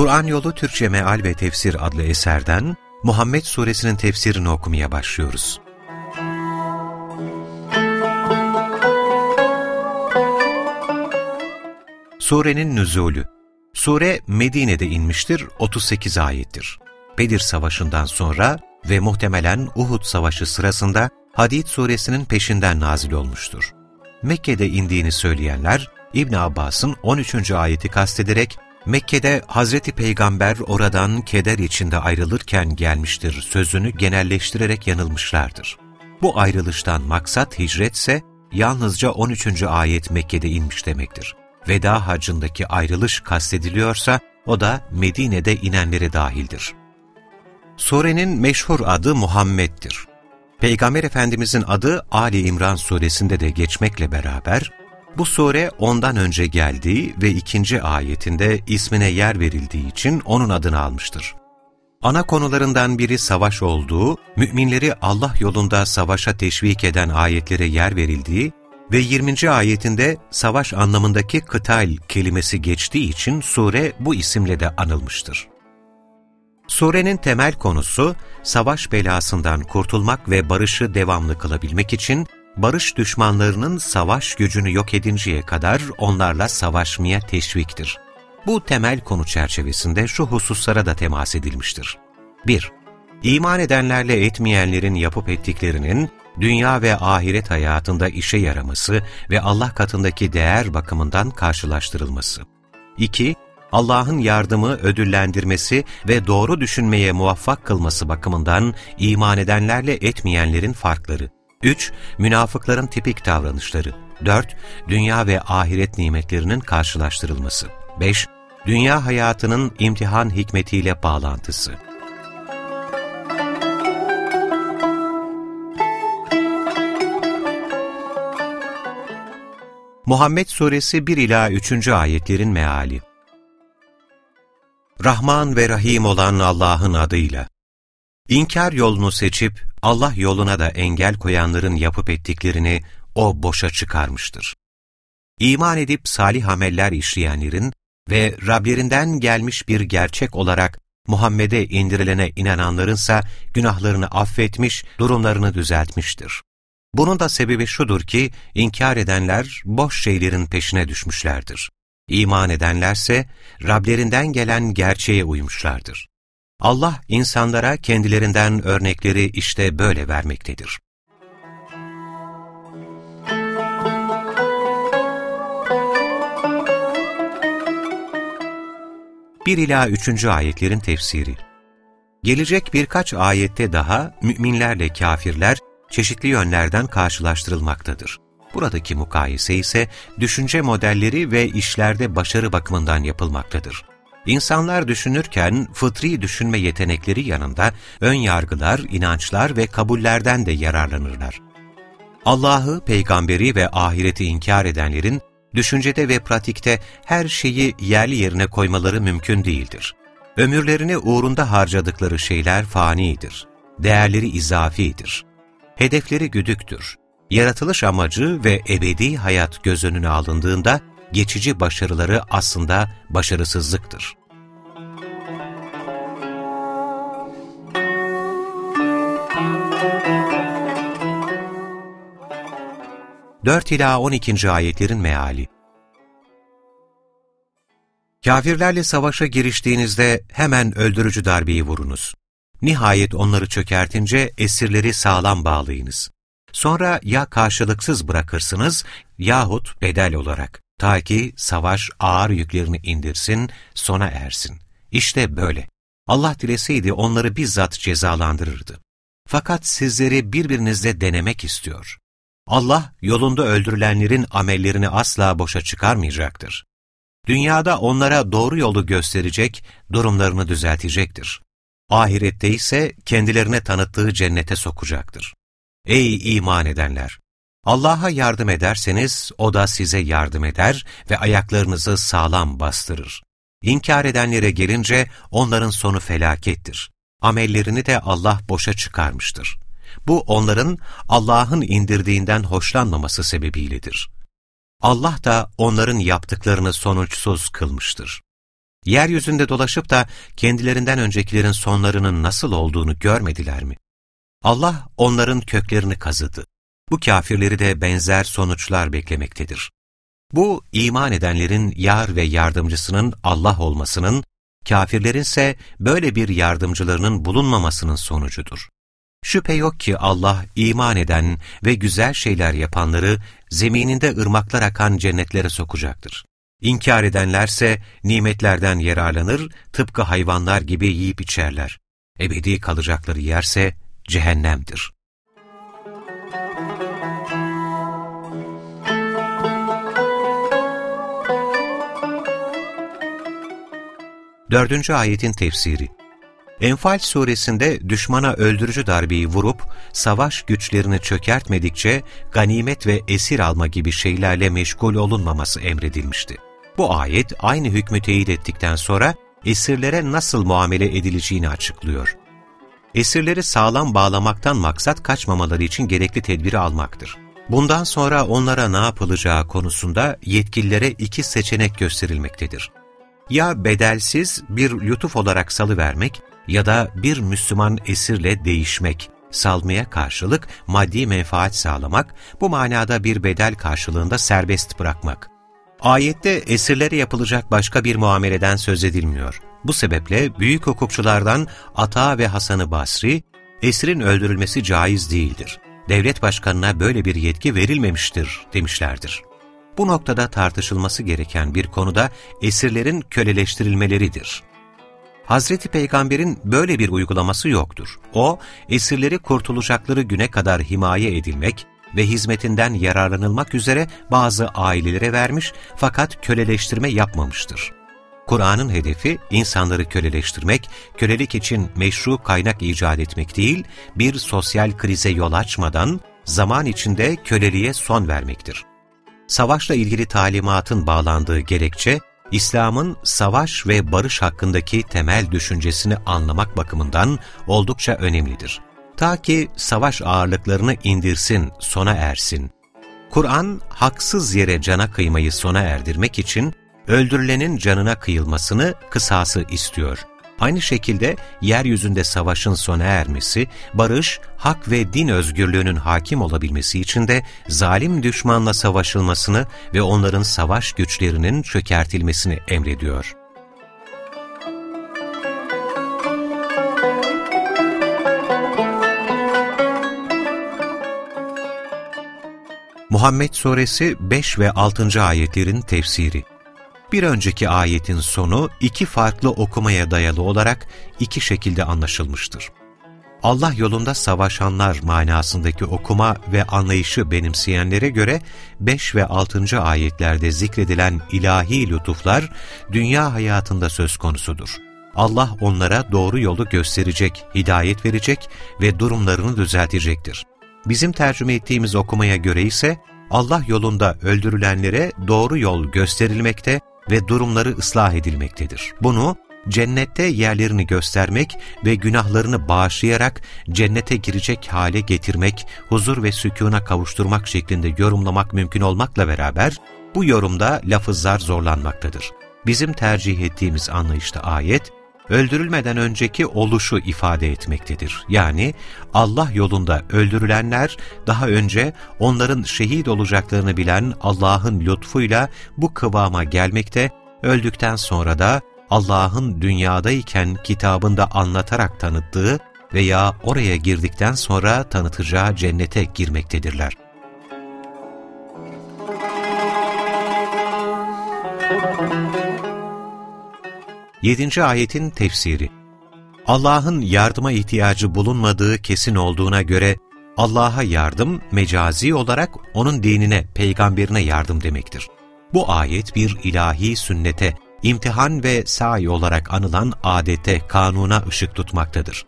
Kur'an Yolu Türkçe Meal ve Tefsir adlı eserden Muhammed Suresinin tefsirini okumaya başlıyoruz. Surenin nüzulü Sure Medine'de inmiştir, 38 ayettir. Bedir Savaşı'ndan sonra ve muhtemelen Uhud Savaşı sırasında Hadid suresinin peşinden nazil olmuştur. Mekke'de indiğini söyleyenler, İbn Abbas'ın 13. ayeti kastederek Mekke'de Hazreti Peygamber oradan keder içinde ayrılırken gelmiştir sözünü genelleştirerek yanılmışlardır. Bu ayrılıştan maksat hicretse yalnızca 13. ayet Mekke'de inmiş demektir. Veda hacındaki ayrılış kastediliyorsa o da Medine'de inenlere dahildir. Surenin meşhur adı Muhammed'dir. Peygamber Efendimizin adı Ali İmran suresinde de geçmekle beraber bu sure ondan önce geldiği ve ikinci ayetinde ismine yer verildiği için onun adını almıştır. Ana konularından biri savaş olduğu, müminleri Allah yolunda savaşa teşvik eden ayetlere yer verildiği ve 20. ayetinde savaş anlamındaki kıtal kelimesi geçtiği için sure bu isimle de anılmıştır. Surenin temel konusu, savaş belasından kurtulmak ve barışı devamlı kılabilmek için barış düşmanlarının savaş gücünü yok edinceye kadar onlarla savaşmaya teşviktir. Bu temel konu çerçevesinde şu hususlara da temas edilmiştir. 1. İman edenlerle etmeyenlerin yapıp ettiklerinin dünya ve ahiret hayatında işe yaraması ve Allah katındaki değer bakımından karşılaştırılması. 2. Allah'ın yardımı, ödüllendirmesi ve doğru düşünmeye muvaffak kılması bakımından iman edenlerle etmeyenlerin farkları. 3. Münafıkların tipik davranışları. 4. Dünya ve ahiret nimetlerinin karşılaştırılması. 5. Dünya hayatının imtihan hikmetiyle bağlantısı. Muhammed Suresi 1 ila 3. ayetlerin meali. Rahman ve Rahim olan Allah'ın adıyla. İnkar yolunu seçip Allah yoluna da engel koyanların yapıp ettiklerini O boşa çıkarmıştır. İman edip salih ameller işleyenlerin ve Rablerinden gelmiş bir gerçek olarak Muhammed'e indirilene inananlarınsa günahlarını affetmiş, durumlarını düzeltmiştir. Bunun da sebebi şudur ki, inkar edenler boş şeylerin peşine düşmüşlerdir. İman edenlerse Rablerinden gelen gerçeğe uymuşlardır. Allah insanlara kendilerinden örnekleri işte böyle vermektedir. Bir ila üçüncü ayetlerin tefsiri Gelecek birkaç ayette daha müminlerle kafirler çeşitli yönlerden karşılaştırılmaktadır. Buradaki mukayese ise düşünce modelleri ve işlerde başarı bakımından yapılmaktadır. İnsanlar düşünürken fıtri düşünme yetenekleri yanında ön yargılar, inançlar ve kabullerden de yararlanırlar. Allah'ı, peygamberi ve ahireti inkar edenlerin düşüncede ve pratikte her şeyi yerli yerine koymaları mümkün değildir. Ömürlerini uğrunda harcadıkları şeyler fanidir. Değerleri izafidir. Hedefleri güdüktür. Yaratılış amacı ve ebedi hayat göz önüne alındığında geçici başarıları aslında başarısızlıktır. Dört ila on ikinci ayetlerin meali Kafirlerle savaşa giriştiğinizde hemen öldürücü darbeyi vurunuz. Nihayet onları çökertince esirleri sağlam bağlayınız. Sonra ya karşılıksız bırakırsınız yahut bedel olarak. Ta ki savaş ağır yüklerini indirsin, sona ersin. İşte böyle. Allah dileseydi onları bizzat cezalandırırdı. Fakat sizleri birbirinizle denemek istiyor. Allah yolunda öldürülenlerin amellerini asla boşa çıkarmayacaktır. Dünyada onlara doğru yolu gösterecek, durumlarını düzeltecektir. ahirette ise kendilerine tanıttığı cennete sokacaktır. Ey iman edenler! Allah'a yardım ederseniz O da size yardım eder ve ayaklarınızı sağlam bastırır. İnkar edenlere gelince onların sonu felakettir. Amellerini de Allah boşa çıkarmıştır. Bu onların Allah'ın indirdiğinden hoşlanmaması sebebiyledir. Allah da onların yaptıklarını sonuçsuz kılmıştır. Yeryüzünde dolaşıp da kendilerinden öncekilerin sonlarının nasıl olduğunu görmediler mi? Allah onların köklerini kazıdı. Bu kafirleri de benzer sonuçlar beklemektedir. Bu, iman edenlerin yar ve yardımcısının Allah olmasının, kafirlerin ise böyle bir yardımcılarının bulunmamasının sonucudur. Şüphe yok ki Allah iman eden ve güzel şeyler yapanları zemininde ırmaklar akan cennetlere sokacaktır. İnkar edenlerse nimetlerden yararlanır, tıpkı hayvanlar gibi yiyip içerler. Ebedi kalacakları yerse cehennemdir. Dördüncü ayetin tefsiri Enfal suresinde düşmana öldürücü darbeyi vurup savaş güçlerini çökertmedikçe ganimet ve esir alma gibi şeylerle meşgul olunmaması emredilmişti. Bu ayet aynı hükmü teyit ettikten sonra esirlere nasıl muamele edileceğini açıklıyor. Esirleri sağlam bağlamaktan maksat kaçmamaları için gerekli tedbiri almaktır. Bundan sonra onlara ne yapılacağı konusunda yetkililere iki seçenek gösterilmektedir. Ya bedelsiz bir lütuf olarak salıvermek ya da bir Müslüman esirle değişmek, salmaya karşılık maddi menfaat sağlamak, bu manada bir bedel karşılığında serbest bırakmak. Ayette esirlere yapılacak başka bir muameleden söz edilmiyor. Bu sebeple büyük hukukçulardan Ata ve Hasan-ı Basri, esirin öldürülmesi caiz değildir. Devlet başkanına böyle bir yetki verilmemiştir demişlerdir. Bu noktada tartışılması gereken bir konuda esirlerin köleleştirilmeleridir. Hazreti Peygamber'in böyle bir uygulaması yoktur. O, esirleri kurtulacakları güne kadar himaye edilmek ve hizmetinden yararlanılmak üzere bazı ailelere vermiş fakat köleleştirme yapmamıştır. Kur'an'ın hedefi insanları köleleştirmek, kölelik için meşru kaynak icat etmek değil, bir sosyal krize yol açmadan zaman içinde köleliğe son vermektir. Savaşla ilgili talimatın bağlandığı gerekçe, İslam'ın savaş ve barış hakkındaki temel düşüncesini anlamak bakımından oldukça önemlidir. Ta ki savaş ağırlıklarını indirsin, sona ersin. Kur'an, haksız yere cana kıymayı sona erdirmek için öldürülenin canına kıyılmasını, kısası istiyor. Aynı şekilde yeryüzünde savaşın sona ermesi, barış, hak ve din özgürlüğünün hakim olabilmesi için de zalim düşmanla savaşılmasını ve onların savaş güçlerinin çökertilmesini emrediyor. Muhammed Suresi 5 ve 6. ayetlerin tefsiri bir önceki ayetin sonu iki farklı okumaya dayalı olarak iki şekilde anlaşılmıştır. Allah yolunda savaşanlar manasındaki okuma ve anlayışı benimseyenlere göre 5 ve 6. ayetlerde zikredilen ilahi lütuflar dünya hayatında söz konusudur. Allah onlara doğru yolu gösterecek, hidayet verecek ve durumlarını düzeltecektir. Bizim tercüme ettiğimiz okumaya göre ise Allah yolunda öldürülenlere doğru yol gösterilmekte ve durumları ıslah edilmektedir. Bunu cennette yerlerini göstermek ve günahlarını bağışlayarak cennete girecek hale getirmek, huzur ve sükûna kavuşturmak şeklinde yorumlamak mümkün olmakla beraber, bu yorumda lafızlar zorlanmaktadır. Bizim tercih ettiğimiz anlayışta ayet, öldürülmeden önceki oluşu ifade etmektedir. Yani Allah yolunda öldürülenler daha önce onların şehit olacaklarını bilen Allah'ın lütfuyla bu kıvama gelmekte, öldükten sonra da Allah'ın dünyadayken kitabında anlatarak tanıttığı veya oraya girdikten sonra tanıtacağı cennete girmektedirler. Yedinci ayetin tefsiri Allah'ın yardıma ihtiyacı bulunmadığı kesin olduğuna göre Allah'a yardım mecazi olarak onun dinine, peygamberine yardım demektir. Bu ayet bir ilahi sünnete imtihan ve sahi olarak anılan adete, kanuna ışık tutmaktadır.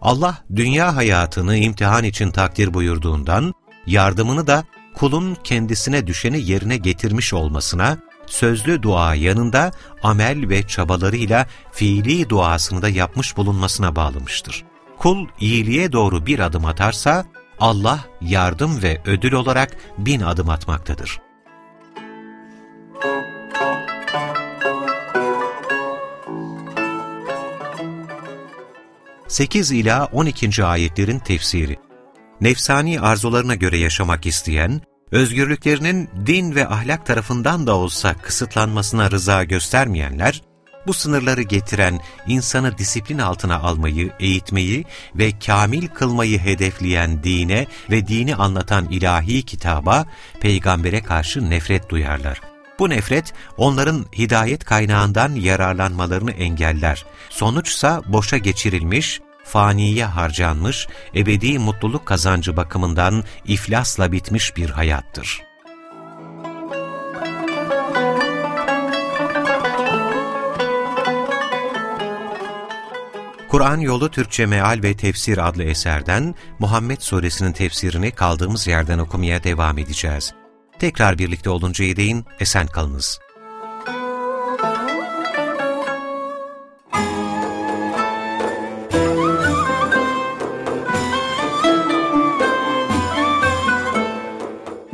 Allah, dünya hayatını imtihan için takdir buyurduğundan, yardımını da kulun kendisine düşeni yerine getirmiş olmasına, sözlü dua yanında amel ve çabalarıyla fiili duasını da yapmış bulunmasına bağlamıştır. Kul iyiliğe doğru bir adım atarsa, Allah yardım ve ödül olarak bin adım atmaktadır. 8 ila 12. ayetlerin tefsiri. Nefsani arzularına göre yaşamak isteyen, özgürlüklerinin din ve ahlak tarafından da olsa kısıtlanmasına rıza göstermeyenler, bu sınırları getiren, insanı disiplin altına almayı, eğitmeyi ve kamil kılmayı hedefleyen dine ve dini anlatan ilahi kitaba, peygambere karşı nefret duyarlar. Bu nefret onların hidayet kaynağından yararlanmalarını engeller. Sonuçsa boşa geçirilmiş, faniye harcanmış, ebedi mutluluk kazancı bakımından iflasla bitmiş bir hayattır. Kur'an Yolu Türkçe Meal ve Tefsir adlı eserden Muhammed Suresinin tefsirini kaldığımız yerden okumaya devam edeceğiz. Tekrar birlikte oluncaya değin esen kalınız.